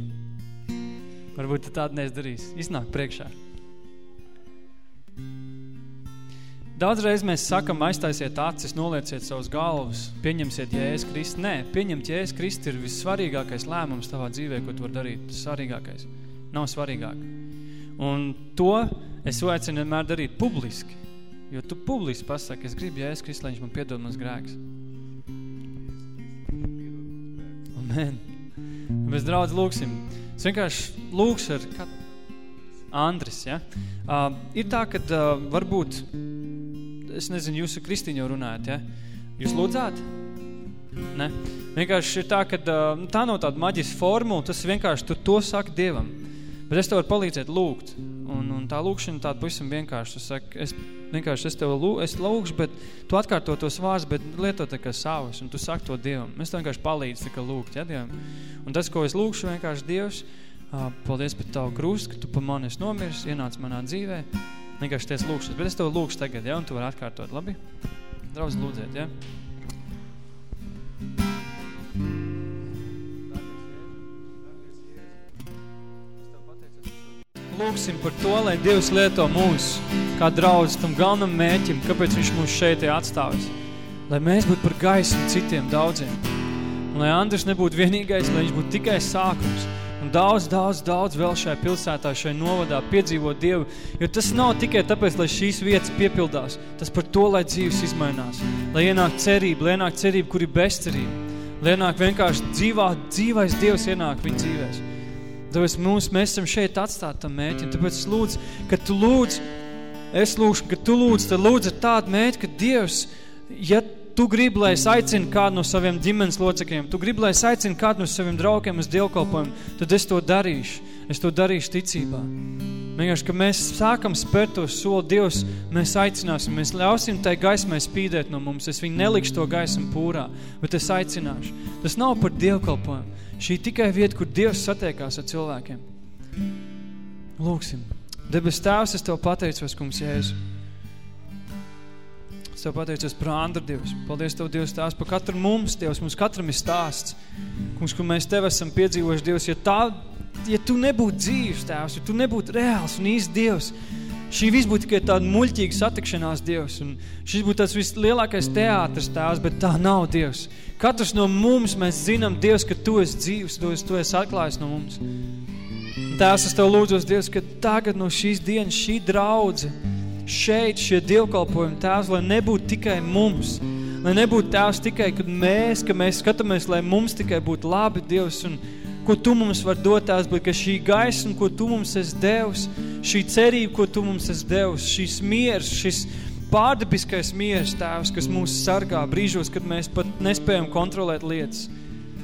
Varbūt tu tādu neizdarīs. Iznāk priekšā. Daudzreiz mēs sakam, aiztaisiet acis, nolieciet savus galvas, pieņemsiet Jēzus Kristu. Nē, pieņemt Jēzus Kristu ir vissvarīgākais lēmums tavā dzīvē, ko tu var darīt. Tas svarīgākais. Nav svarīgāk. Un to es aicinu vienmēr darīt publiski. Jo tu publiski pasaki, es gribu Jēzus Kristu, lai viņš man piedod mans grēks. Amen. Mēs draudz lūksim. Es vienkārši lūkšu ar kad... Andris, ja? Uh, ir tā, ka uh, varbūt, es nezinu, jūs ar Kristīņu jau runājat, ja? Jūs lūdzāt? Ne? Vienkārši ir tā, ka uh, tā nav tāda maģiska formula, tas vienkārši tu to saki Dievam. Bet es tev varu palīdzēt lūgt. Un, un tā lūkšana tāda pavisam vienkārši. Tu saki, es vienkārši es tev lū, es lūgšu, bet tu atkārto tos vārdus, bet lieto tā kā savus. Un tu saki to Dievam. Es tev vienkārši palīdzu tā kā lūgt, ja, Dievam. Un tas, ko es lūkšu, vienkārši Dievs, paldies par tavu krustu, ka tu pa mani esi nomirs, ienāc manā dzīvē. Vienkārši ties lūkšas. Bet es tev lūkšu tagad, ja, un tu vari atkārtot, labi? Draudz lūdziet, ja? Lūksim par to, lai Dievs lieto mūs kā draudz tam galvenam mēķim, kāpēc viņš mūs šeit ir atstāvis. Lai mēs būtu par gaismu citiem daudziem. Un lai Andris nebūtu vienīgais, lai viņš būtu tikai sākums. Un daudz, daudz, daudz vēl šajā pilsētā, šai novadā piedzīvot Dievu. Jo tas nav tikai tāpēc, lai šīs vietas piepildās. Tas par to, lai dzīves izmainās. Lai ienāk cerība, lai ienāk cerība, kur ir bezcerība. Lai ienāk vienkārši dzīvā, dzīvais Dievs ienāk viņa dzīvēs. Tāpēc mums, mēs esam šeit atstāt tam mēķi. Tāpēc es lūdzu, ka tu lūdz, es lūdzu, ka tu lūdz, tad lūdz ar tādu mēķi, ka Dievs, ja tu gribi, lai es aicinu kādu no saviem ģimenes locekļiem, tu gribi, lai es aicinu kādu no saviem draugiem uz dievkalpojumu, tad es to darīšu. Es to darīšu ticībā. Vienkārši, ka mēs sākam spērt to soli, Dievs, mēs aicināsim, mēs ļausim tai gaismai spīdēt no mums. Es viņu nelikšu to gaismu pūrā, bet es aicināšu. Tas nav par dievkalpojumu. Šī tikai vieta, kur Dievs satiekās ar cilvēkiem. Lūksim. Debes tēvs, es Tev pateicos, kungs Jēzu. Es Tev pateicos par Andru, Dievs. Paldies Tev, Dievs, tās par katru mums, Dievs. Mums katram ir stāsts. Kungs, kur mēs Tev esam piedzīvojuši, Dievs, ja tā, ja Tu nebūtu dzīves, Tēvs, ja Tu nebūtu reāls un īsts Dievs, šī viss būtu tikai tāda muļķīga satikšanās, Dievs, un šis būtu tāds vislielākais teātris, Tēvs, bet tā nav, Dievs. Katrs no mums mēs zinām, Dievs, ka Tu esi dzīves, Tu esi, tu esi atklājis no mums. Tēvs, es Tev lūdzos, Dievs, ka tagad no šīs dienas šī draudze, šeit šie dievkalpojumi, Tēvs, lai nebūtu tikai mums, lai nebūtu Tēvs tikai, kad mēs, ka mēs skatāmies, lai mums tikai būtu labi, Dievs, un ko Tu mums var dot, Tēvs, bet ka šī gaisma, ko Tu mums esi Devs, šī cerība, ko Tu mums esi Devs, šīs miers, šis pārdabiskais miers, Tēvs, kas mūs sargā brīžos, kad mēs pat nespējam kontrolēt lietas.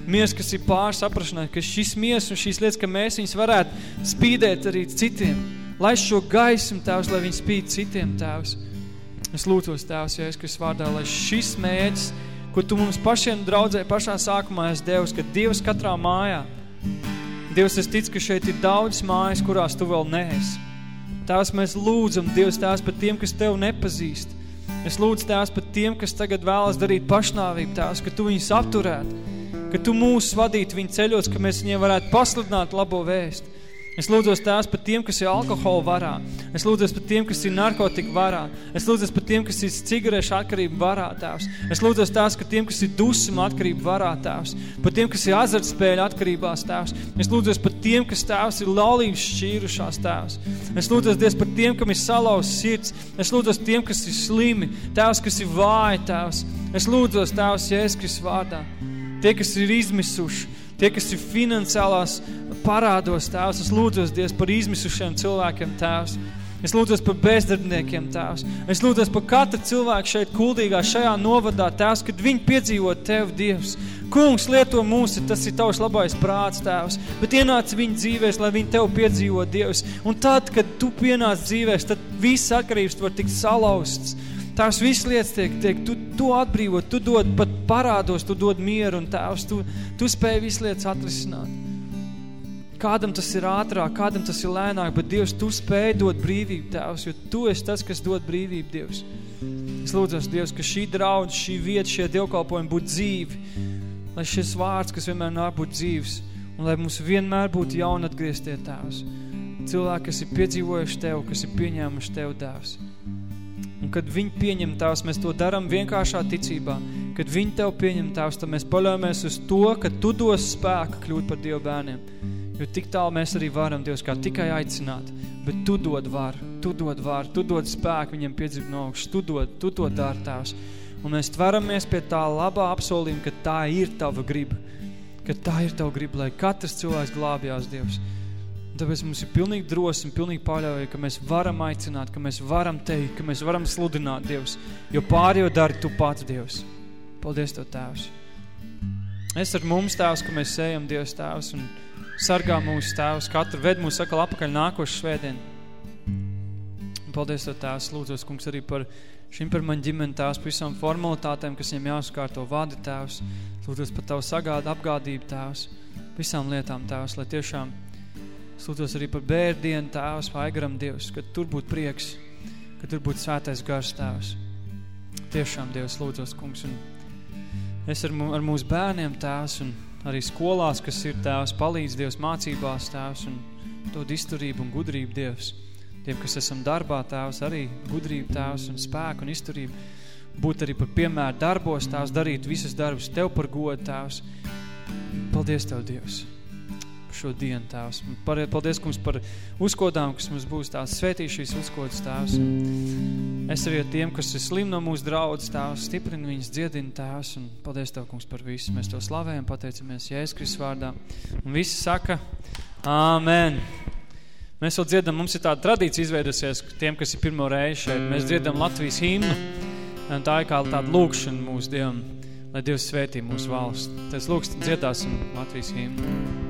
Miers, kas ir pārsaprašanai, ka šis miers un šīs lietas, ka mēs viņus varētu spīdēt arī citiem, lai šo gaismu, Tēvs, lai viņi spīd citiem, Tēvs. Es lūtos, Tēvs, ja es, kas vārdā, lai šis mēģis, ko Tu mums pašiem draudzē pašā sākumā esi Devs, ka Dievs katrā mājā, Dievs, es ticu, ka šeit ir daudz mājas, kurās Tu vēl neesi. Tēvs, mēs lūdzam, Dievs, Tēvs, par tiem, kas Tev nepazīst. Es lūdzu, Tēvs, par tiem, kas tagad vēlas darīt pašnāvību, Tēvs, ka Tu viņus apturētu, ka Tu mūs vadītu viņu ceļos, ka mēs viņiem varētu pasludināt labo vēstu. Es lūdzos tās par tiem, kas ir alkohola varā. Es lūdzos par tiem, kas ir narkotika varā. Es lūdzos par tiem, kas ir cigarešu atkarība varā, tēvs. Es lūdzos tās, ka tiem, kas ir dusma atkarība varā, tēvs. Par tiem, kas ir azartspēļu atkarībās, tēvs. Es lūdzos par tiem, kas tēvs ir laulības šķīrušās, tēvs. Es lūdzos Dievs par tiem, kam ir salauz sirds. Es lūdzos tiem, kas ir slimi, tēvs, kas ir vāji, tēvs. Es lūdzos tēvs Jēzus vārdā. Tie, kas ir izmisuši, tie, kas ir finansiālās parādos, Tēvs. Es lūdzos, Dievs, par izmisušiem cilvēkiem, Tēvs. Es lūdzos par bezdarbniekiem, Tēvs. Es lūdzos par katru cilvēku šeit kuldīgā, šajā novadā, Tēvs, kad viņi piedzīvo Tev, Dievs. Kungs, lieto mūsu, tas ir Tavs labais prāts, Tēvs, bet ienāc viņu dzīvēs, lai viņi Tev piedzīvo, Dievs. Un tad, kad Tu pienāc dzīvēs, tad viss atkarības var tikt salausts. Tās visas lietas tiek, tiek tu, tu atbrīvot, tu dod pat parādos, tu dod mieru un tēvs, tu, tu spēj visas lietas atrisināt. Kādam tas ir ātrāk, kādam tas ir lēnāk, bet Dievs, Tu spēj dot brīvību, Tēvs, jo Tu esi tas, kas dod brīvību, Dievs. Es lūdzos, Dievs, ka šī draudz, šī vieta, šie dievkalpojumi būtu dzīvi, lai šis vārds, kas vienmēr nāk būt dzīves, un lai mums vienmēr būtu jauni atgrieztie, Tēvs. Cilvēki, kas ir piedzīvojuši Tev, kas ir pieņēmuši Tev, Tēvs. Un kad viņi pieņem Tēvs, mēs to daram vienkāršā ticībā. Kad viņi Tev pieņem Tēvs, tad mēs paļaujamies uz to, ka Tu dos spēku kļūt par Dievu bērniem. Jo tik tālu mēs arī varam, Dievs, kā tikai aicināt, bet Tu dod varu, Tu dod varu, Tu dod spēku viņam piedzīt no augšas, Tu dod, Tu to dar Tēvs. Un mēs tveramies pie tā labā apsolījuma, ka tā ir Tava griba, ka tā ir Tava griba, lai katrs cilvēks glābjās, Dievs. Un tāpēc mums ir pilnīgi drosmi, pilnīgi paļauja, ka mēs varam aicināt, ka mēs varam teikt, ka mēs varam sludināt, Dievs, jo pārējo dari Tu pats, Dievs. Paldies Tev, Tēvs. Es ar mums, Tēvs, ka mēs ejam, Dievs, Tēvs, un sargā mūsu tēvs, katru ved mūsu sakal apakaļ nākošu svētdien. Un paldies Tev, Tēvs, lūdzos, kungs, arī par šim par man ģimeni tēvs, par visām formalitātēm, kas viņam jāskārto vadi tēvs. Lūdzos par Tavu sagādu apgādību tēvs, visām lietām tēvs, lai tiešām lūdzos arī par bērdienu tēvs, paigaram Dievs, ka tur būtu prieks, ka tur būtu svētais gars tēvs. Tiešām Dievs lūdzos, kungs, un es ar, ar mūsu bērniem tēvs un arī skolās, kas ir tēvs, palīdz Dievs mācībās tēvs un dod izturību un gudrību Dievs. Tiem, kas esam darbā tēvs, arī gudrību tēvs un spēku un izturību. Būt arī par piemēru darbos tēvs, darīt visas darbus Tev par godu tēvs. Paldies Tev, Dievs! Šo dienu, Tēvs. Paldies, kungs, par uzkodām, kas mums būs Tēvs. Svētī šīs uzkodas, Tēvs. Es arī tiem, kas ir slim no mūsu draudzes, Tēvs, stiprini viņas, dziedini, Tēvs. Un paldies Tev, kungs, par visu. Mēs Tev slavējam, pateicamies Jēzus Kristus vārdā. Un visi saka, Āmen. Mēs vēl dziedam, mums ir tāda tradīcija izveidusies, tiem, kas ir pirmo reizi šeit. Mēs dziedam Latvijas himnu, un tā ir kā tāda lūkšana mūsu Dievam, lai Dievs svētī mūsu valsts. Tas lūkst dziedāsim Latvijas himnu.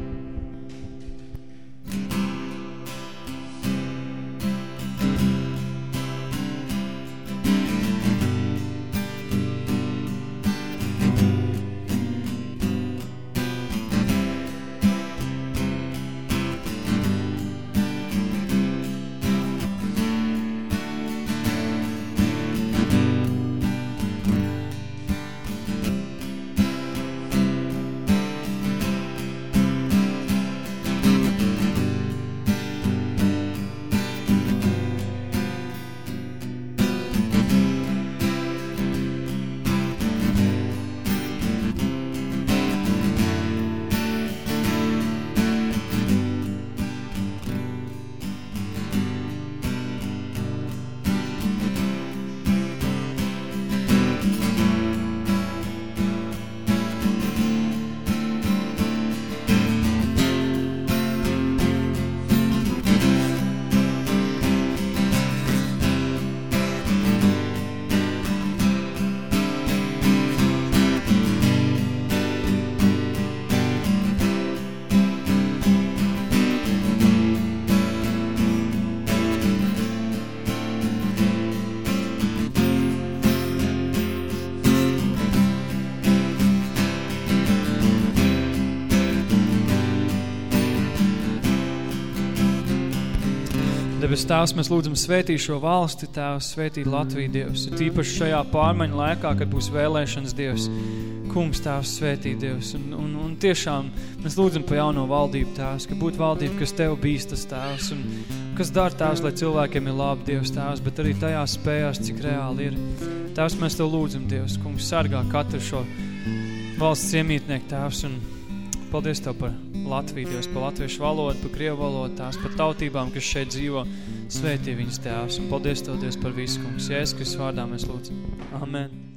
Debes Tēvs, mēs lūdzam svētī šo valsti, Tēvs, svētī Latviju, Dievs. Tīpaši šajā pārmaiņu laikā, kad būs vēlēšanas, Dievs. Kungs, Tēvs, svētī, Dievs. Un, un, un tiešām mēs lūdzam pa jauno valdību, Tēvs, ka būtu valdība, kas Tev bīstas, Tēvs, un kas dara Tēvs, lai cilvēkiem ir labi, Dievs, Tēvs, bet arī tajās spējās, cik reāli ir. Tēvs, mēs Tev lūdzam, Dievs, kungs, sargā katru šo valsts iemītnieku, Tēvs, un paldies Tev par Latviju, Dievs, par latviešu valodu, par krievu valodu, tās par tautībām, kas šeit dzīvo. Svētī viņas tēvs un paldies Tev, Dievs, par visu, kungs. Jēzus, kas vārdā mēs lūdzam. Amen.